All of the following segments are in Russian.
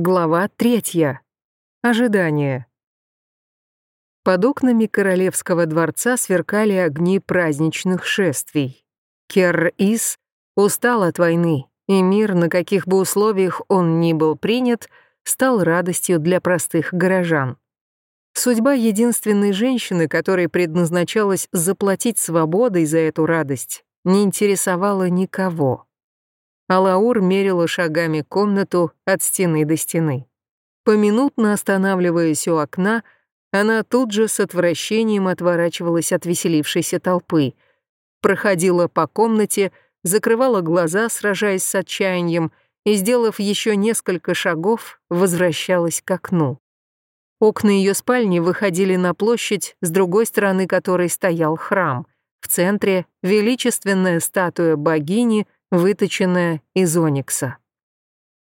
Глава третья. Ожидание. Под окнами королевского дворца сверкали огни праздничных шествий. Кер-Ис устал от войны, и мир, на каких бы условиях он ни был принят, стал радостью для простых горожан. Судьба единственной женщины, которой предназначалось заплатить свободой за эту радость, не интересовала никого. Алаур мерила шагами комнату от стены до стены. Поминутно останавливаясь у окна, она тут же с отвращением отворачивалась от веселившейся толпы, проходила по комнате, закрывала глаза, сражаясь с отчаянием, и, сделав еще несколько шагов, возвращалась к окну. Окна ее спальни выходили на площадь, с другой стороны которой стоял храм. В центре — величественная статуя богини — выточенная из оникса.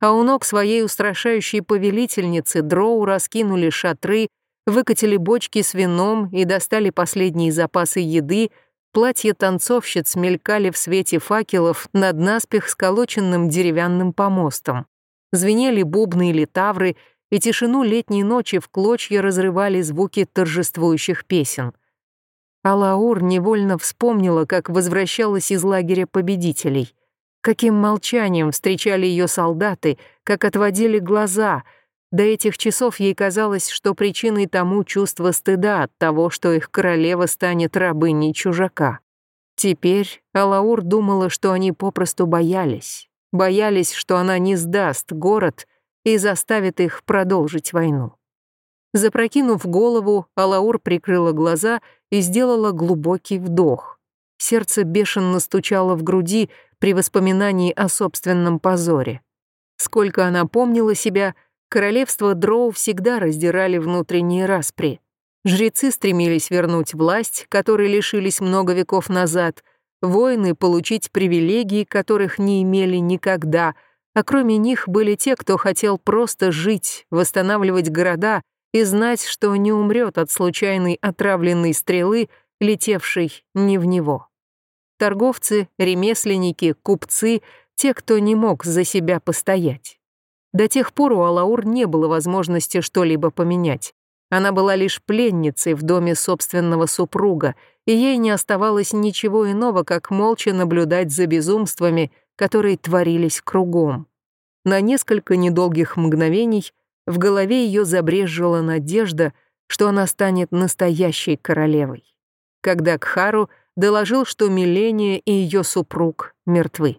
А у ног своей устрашающей повелительницы дроу раскинули шатры, выкатили бочки с вином и достали последние запасы еды, платья танцовщиц мелькали в свете факелов над наспех сколоченным деревянным помостом. Звенели бубны или тавры, и тишину летней ночи в клочья разрывали звуки торжествующих песен. Алаур невольно вспомнила, как возвращалась из лагеря победителей — Каким молчанием встречали ее солдаты, как отводили глаза. До этих часов ей казалось, что причиной тому чувство стыда от того, что их королева станет рабыней чужака. Теперь Алаур думала, что они попросту боялись. Боялись, что она не сдаст город и заставит их продолжить войну. Запрокинув голову, Алаур прикрыла глаза и сделала глубокий вдох. Сердце бешено стучало в груди, при воспоминании о собственном позоре. Сколько она помнила себя, королевство Дроу всегда раздирали внутренние распри. Жрецы стремились вернуть власть, которой лишились много веков назад, воины получить привилегии, которых не имели никогда, а кроме них были те, кто хотел просто жить, восстанавливать города и знать, что не умрет от случайной отравленной стрелы, летевшей не в него. Торговцы, ремесленники, купцы, те, кто не мог за себя постоять. До тех пор у Алаур не было возможности что-либо поменять. Она была лишь пленницей в доме собственного супруга, и ей не оставалось ничего иного, как молча наблюдать за безумствами, которые творились кругом. На несколько недолгих мгновений в голове ее забрежжила надежда, что она станет настоящей королевой. Когда Кхару — доложил, что Миления и ее супруг мертвы.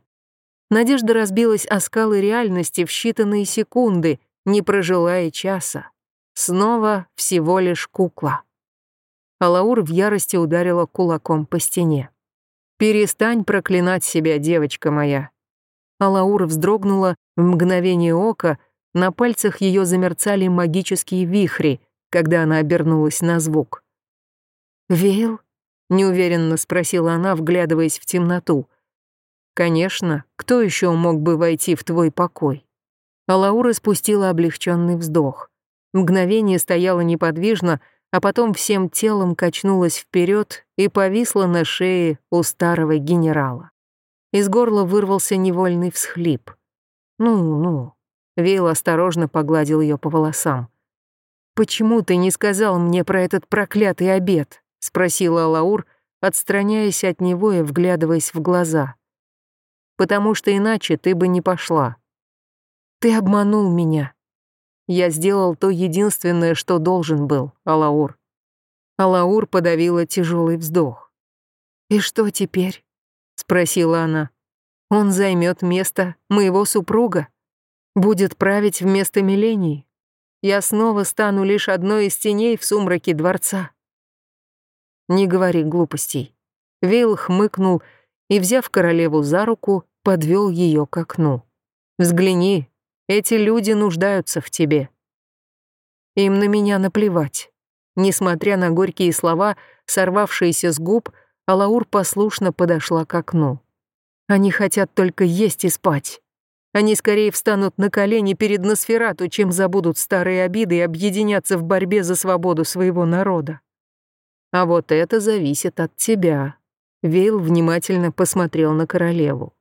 Надежда разбилась о скалы реальности в считанные секунды, не прожила и часа. Снова всего лишь кукла. Алаур в ярости ударила кулаком по стене. «Перестань проклинать себя, девочка моя». Алаур вздрогнула в мгновение ока, на пальцах ее замерцали магические вихри, когда она обернулась на звук. «Вейл?» Неуверенно спросила она, вглядываясь в темноту. Конечно, кто еще мог бы войти в твой покой? Алаура спустила облегченный вздох. Мгновение стояла неподвижно, а потом всем телом качнулась вперед и повисла на шее у старого генерала. Из горла вырвался невольный всхлип. «Ну-ну», — Вейл осторожно погладил ее по волосам. «Почему ты не сказал мне про этот проклятый обед?» — спросила Лаур, отстраняясь от него и вглядываясь в глаза. «Потому что иначе ты бы не пошла. Ты обманул меня. Я сделал то единственное, что должен был, Алаур». Алаур подавила тяжелый вздох. «И что теперь?» — спросила она. «Он займет место моего супруга? Будет править вместо Милении? Я снова стану лишь одной из теней в сумраке дворца». «Не говори глупостей». Вейл хмыкнул и, взяв королеву за руку, подвел ее к окну. «Взгляни, эти люди нуждаются в тебе». Им на меня наплевать. Несмотря на горькие слова, сорвавшиеся с губ, Алаур послушно подошла к окну. Они хотят только есть и спать. Они скорее встанут на колени перед Носферату, чем забудут старые обиды и объединятся в борьбе за свободу своего народа. А вот это зависит от тебя. Вейл внимательно посмотрел на королеву.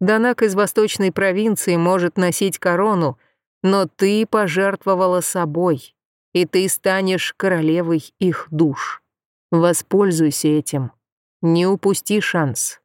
Данак из восточной провинции может носить корону, Но ты пожертвовала собой, и ты станешь королевой их душ. Воспользуйся этим. Не упусти шанс.